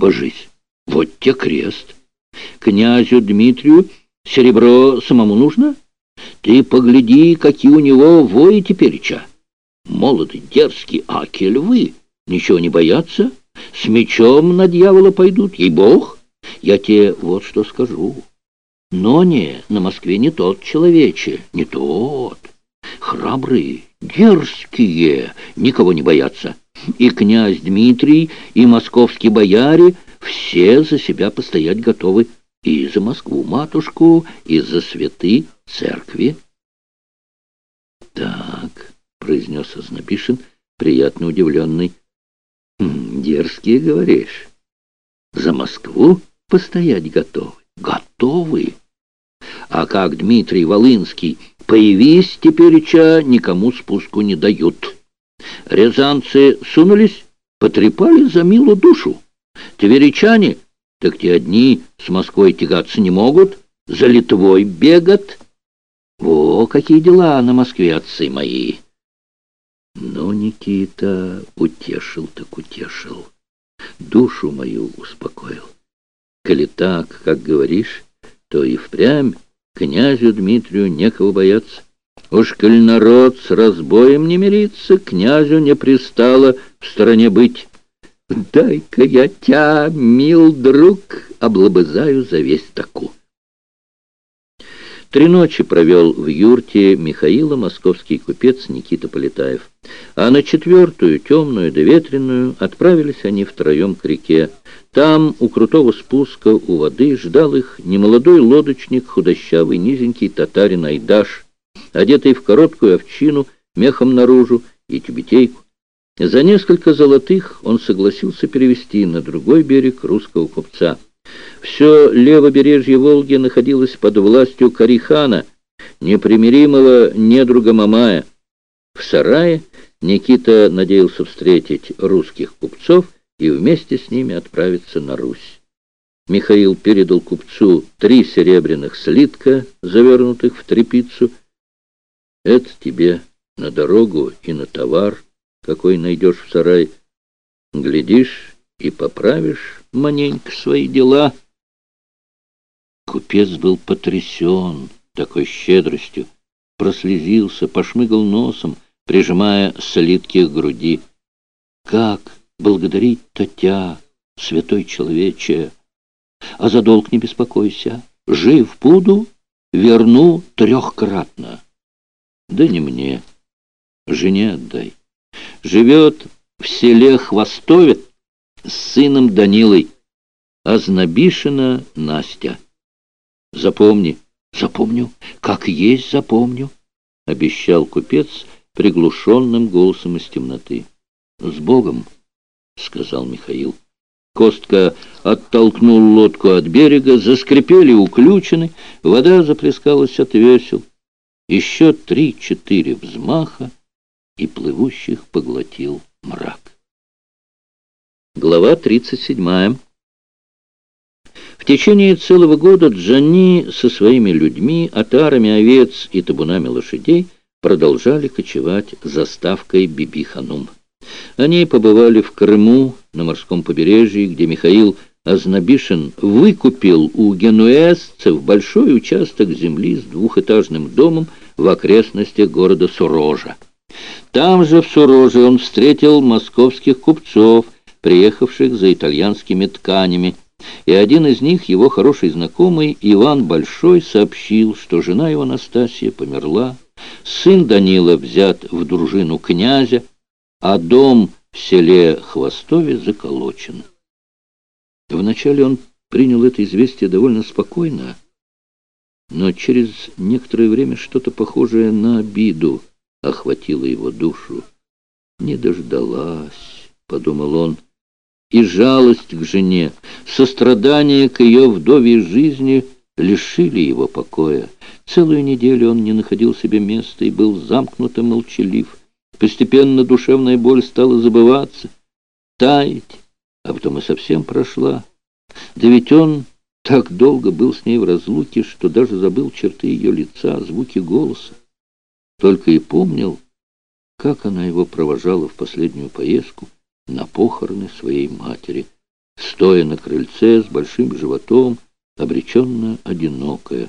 божись. Вот те крест. Князю Дмитрию серебро самому нужно? Ты погляди, какие у него вои тепереча. Молоды, дерзкие, аки львы. Ничего не боятся? С мечом на дьявола пойдут, ей-бог. Я тебе вот что скажу. Но не, на Москве не тот человече, не тот. Храбрые, дерзкие, никого не боятся. И князь Дмитрий, и московские бояре все за себя постоять готовы. И за Москву-матушку, и за святы церкви. «Так», — произнес Ознобишин, приятно удивленный, «Хм, «дерзкие, говоришь, за Москву постоять готовы?» «Готовы? А как Дмитрий Волынский, появись тепереча, никому спуску не дают. Рязанцы сунулись, потрепали за милу душу. Тверичане, так те одни с Москвой тягаться не могут, за Литвой бегат». О, какие дела на Москве, отцы мои! Но Никита утешил так утешил, душу мою успокоил. Коли так, как говоришь, то и впрямь князю Дмитрию некого бояться. Уж коль народ с разбоем не мирится, князю не пристало в стороне быть. Дай-ка я тя, мил друг, облобызаю за весь таку. Три ночи провел в юрте Михаила московский купец Никита Полетаев. А на четвертую, темную да ветреную, отправились они втроем к реке. Там, у крутого спуска, у воды, ждал их немолодой лодочник, худощавый, низенький татарин Айдаш, одетый в короткую овчину, мехом наружу и тюбетейку. За несколько золотых он согласился перевести на другой берег русского купца — все левобережье Волги находилось под властью Карихана, непримиримого недруга Мамая. В сарае Никита надеялся встретить русских купцов и вместе с ними отправиться на Русь. Михаил передал купцу три серебряных слитка, завернутых в тряпицу. «Это тебе на дорогу и на товар, какой найдешь в сарае. Глядишь и поправишь маненько свои дела». Купец был потрясен такой щедростью, прослезился, пошмыгал носом, прижимая слитки к груди. «Как благодарить-то тя, святой человече? А за долг не беспокойся, жив буду, верну трехкратно. Да не мне, жене отдай. Живет в селе Хвостове с сыном Данилой, а Знобишина Настя». Запомни, запомню, как есть запомню, — обещал купец приглушенным голосом из темноты. — С Богом, — сказал Михаил. Костка оттолкнул лодку от берега, заскрипели уключены, вода заплескалась от весел. Еще три-четыре взмаха, и плывущих поглотил мрак. Глава тридцать седьмая. В течение целого года Джанни со своими людьми, отарами овец и табунами лошадей продолжали кочевать за ставкой Биби-Ханум. Они побывали в Крыму, на морском побережье, где Михаил Азнабишин выкупил у генуэзцев большой участок земли с двухэтажным домом в окрестностях города Сурожа. Там же, в Суроже, он встретил московских купцов, приехавших за итальянскими тканями, и один из них, его хороший знакомый Иван Большой, сообщил, что жена его Настасья померла, сын Данила взят в дружину князя, а дом в селе Хвостове заколочен. Вначале он принял это известие довольно спокойно, но через некоторое время что-то похожее на обиду охватило его душу. «Не дождалась», — подумал он, — и жалость к жене, сострадание к ее вдовьей жизни лишили его покоя. Целую неделю он не находил себе места и был замкнут и молчалив. Постепенно душевная боль стала забываться, таять, а потом и совсем прошла. Да ведь он так долго был с ней в разлуке, что даже забыл черты ее лица, звуки голоса. Только и помнил, как она его провожала в последнюю поездку, на похороны своей матери. стоя на крыльце с большим животом, обреченно одинокая.